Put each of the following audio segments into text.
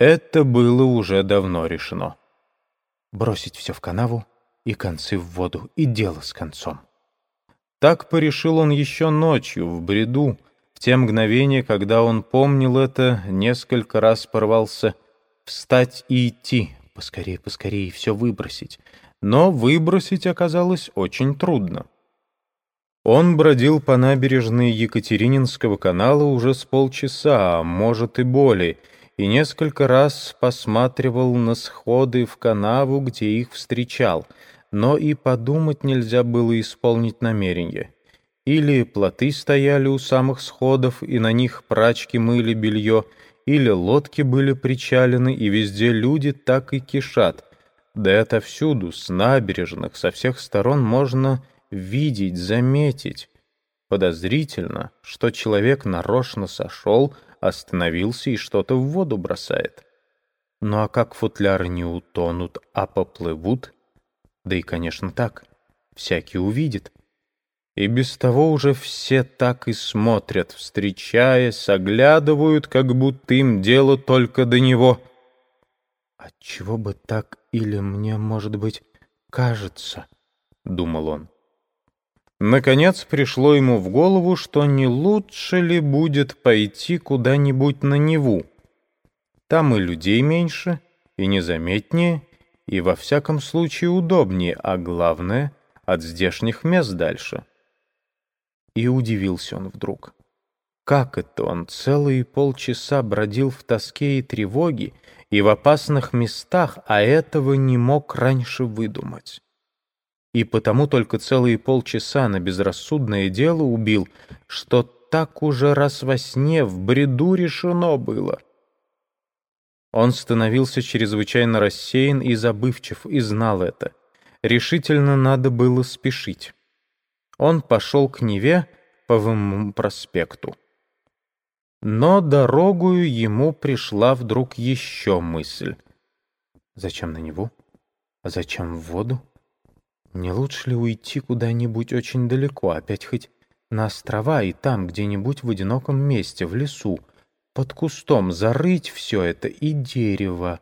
Это было уже давно решено. Бросить все в канаву и концы в воду, и дело с концом. Так порешил он еще ночью, в бреду, в те мгновения, когда он помнил это, несколько раз порвался встать и идти, поскорее, поскорее, все выбросить. Но выбросить оказалось очень трудно. Он бродил по набережной Екатерининского канала уже с полчаса, а может и более, и несколько раз посматривал на сходы в канаву, где их встречал, но и подумать нельзя было исполнить намерение. Или плоты стояли у самых сходов, и на них прачки мыли белье, или лодки были причалены, и везде люди так и кишат. Да это всюду, с набережных, со всех сторон можно видеть, заметить. Подозрительно, что человек нарочно сошел, остановился и что-то в воду бросает. Ну а как футляры не утонут, а поплывут? Да и, конечно, так. Всякий увидит. И без того уже все так и смотрят, встречаясь, оглядывают, как будто им дело только до него. «Отчего бы так или мне, может быть, кажется?» — думал он. Наконец пришло ему в голову, что не лучше ли будет пойти куда-нибудь на Неву. Там и людей меньше, и незаметнее, и во всяком случае удобнее, а главное — от здешних мест дальше. И удивился он вдруг. Как это он целые полчаса бродил в тоске и тревоге и в опасных местах, а этого не мог раньше выдумать? И потому только целые полчаса на безрассудное дело убил, что так уже раз во сне в бреду решено было. Он становился чрезвычайно рассеян и забывчив, и знал это. Решительно надо было спешить. Он пошел к Неве по ВМ проспекту. Но дорогую ему пришла вдруг еще мысль. Зачем на Неву? Зачем в воду? Не лучше ли уйти куда-нибудь очень далеко, опять хоть на острова и там где-нибудь в одиноком месте, в лесу, под кустом, зарыть все это и дерево,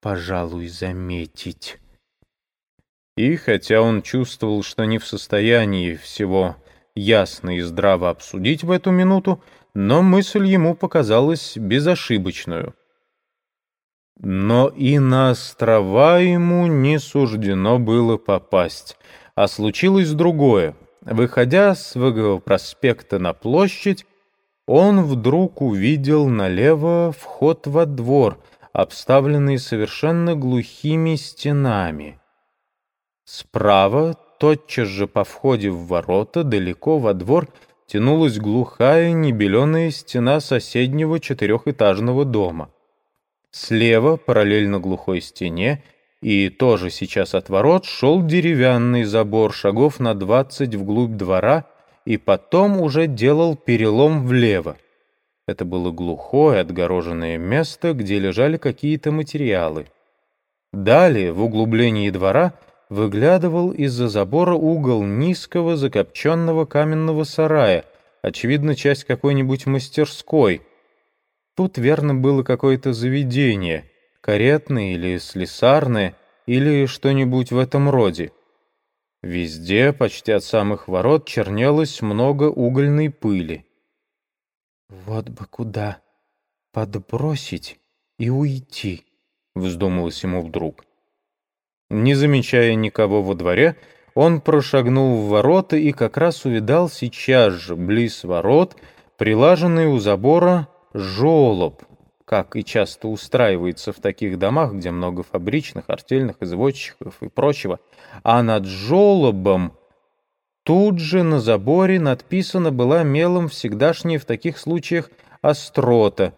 пожалуй, заметить. И хотя он чувствовал, что не в состоянии всего ясно и здраво обсудить в эту минуту, но мысль ему показалась безошибочную. Но и на острова ему не суждено было попасть, а случилось другое. Выходя с Выгового проспекта на площадь, он вдруг увидел налево вход во двор, обставленный совершенно глухими стенами. Справа, тотчас же по входе в ворота, далеко во двор, тянулась глухая небеленая стена соседнего четырехэтажного дома. Слева, параллельно глухой стене, и тоже сейчас от ворот, шел деревянный забор шагов на двадцать вглубь двора, и потом уже делал перелом влево. Это было глухое, отгороженное место, где лежали какие-то материалы. Далее, в углублении двора, выглядывал из-за забора угол низкого закопченного каменного сарая, очевидно, часть какой-нибудь мастерской — Тут, верно, было какое-то заведение, каретное или слесарное, или что-нибудь в этом роде. Везде, почти от самых ворот, чернелось много угольной пыли. «Вот бы куда подбросить и уйти», — вздумалось ему вдруг. Не замечая никого во дворе, он прошагнул в ворота и как раз увидал сейчас же, близ ворот, прилаженный у забора жолоб, как и часто устраивается в таких домах, где много фабричных, артельных, извозчиков и прочего, а над жолобом тут же на заборе надписана была мелом всегдашняя в таких случаях острота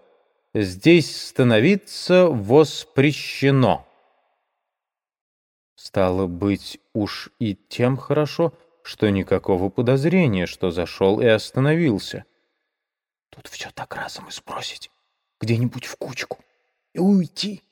«Здесь становиться воспрещено». Стало быть, уж и тем хорошо, что никакого подозрения, что зашел и остановился. Тут все так разом и сбросить, где-нибудь в кучку, и уйти.